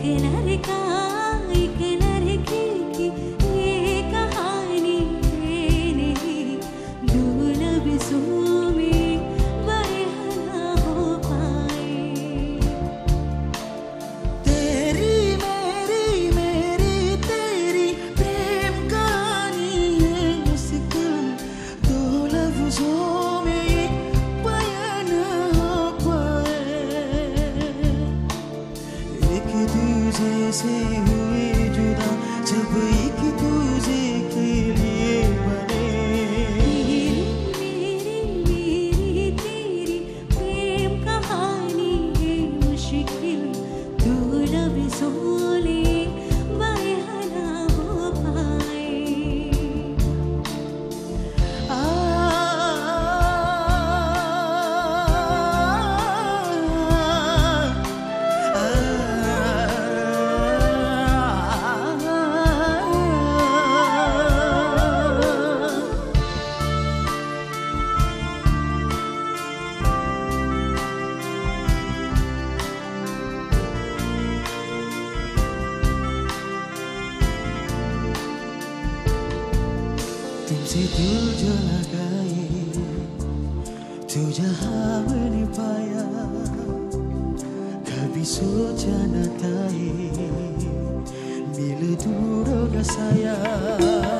que nadie Si tujuh lagai Tujuh hamini payah Kabi suja natai Bila dulu dah sayang.